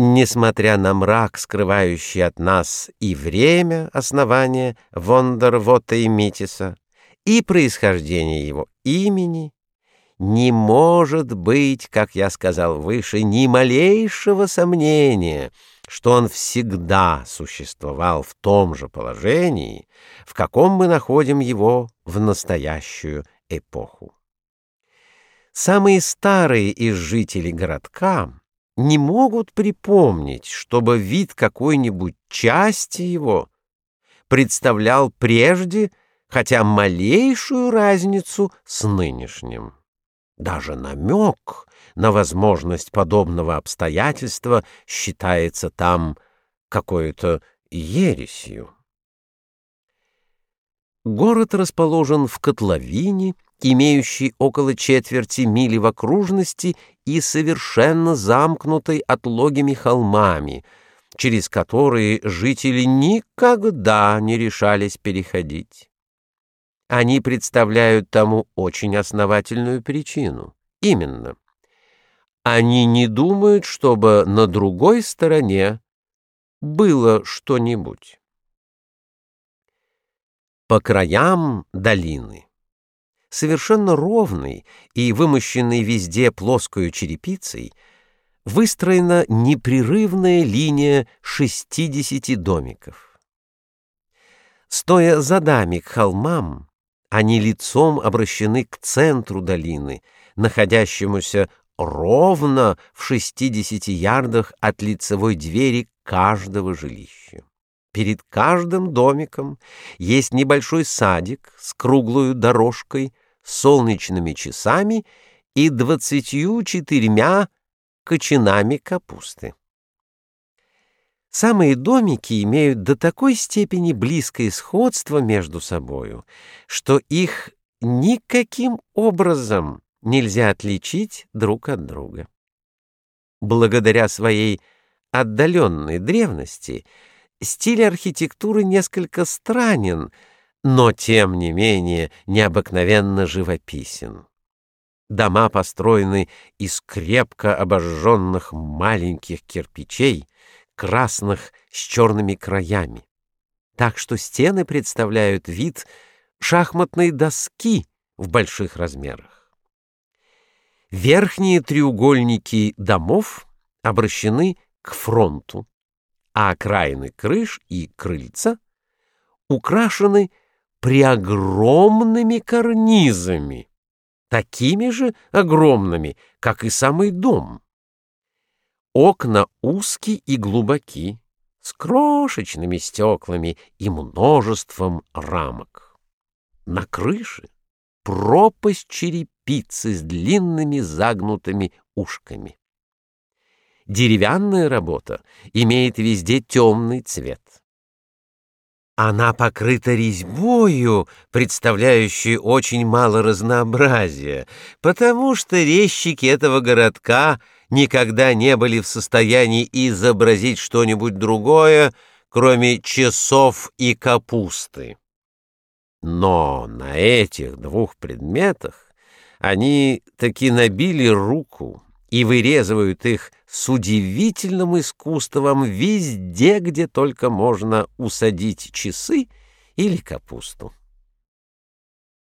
Несмотря на мрак, скрывающий от нас и время основания Вондервота и Митиса, и происхождение его имени, не может быть, как я сказал выше, ни малейшего сомнения, что он всегда существовал в том же положении, в каком мы находим его в настоящую эпоху. Самые старые из жителей городка не могут припомнить, чтобы вид какой-нибудь части его представлял прежде хотя малейшую разницу с нынешним. Даже намек на возможность подобного обстоятельства считается там какой-то ересью. Город расположен в котловине, имеющий около четверти мили в окружности и совершенно замкнутой отлогими холмами, через которые жители никогда не решались переходить. Они представляют тому очень основательную причину. Именно. Они не думают, чтобы на другой стороне было что-нибудь. По краям долины совершенно ровный и вымощенный везде плоскую черепицей, выстроена непрерывная линия 60 домиков. Стоя задами к холмам, они лицом обращены к центру долины, находящемуся ровно в 60 ярдах от лицевой двери каждого жилища. Перед каждым домиком есть небольшой садик с круглой дорожкой, солнечными часами и двадцатью четырьмя кочанами капусты. Самые домики имеют до такой степени близкое сходство между собою, что их никаким образом нельзя отличить друг от друга. Благодаря своей отдаленной древности стиль архитектуры несколько странен, но тем не менее необыкновенно живописен. Дома построены из крепко обожженных маленьких кирпичей, красных с черными краями, так что стены представляют вид шахматной доски в больших размерах. Верхние треугольники домов обращены к фронту, а окраины крыш и крыльца украшены преогромными карнизами, такими же огромными, как и самый дом. Окна узкие и глубоки, с крошечными стеклами и множеством рамок. На крыше пропасть черепицы с длинными загнутыми ушками. Деревянная работа имеет везде темный цвет. Она покрыта резьбою, представляющей очень мало разнообразия, потому что резчики этого городка никогда не были в состоянии изобразить что-нибудь другое, кроме часов и капусты. Но на этих двух предметах они таки набили руку и вырезывают их с удивительным искусством везде, где только можно усадить часы или капусту.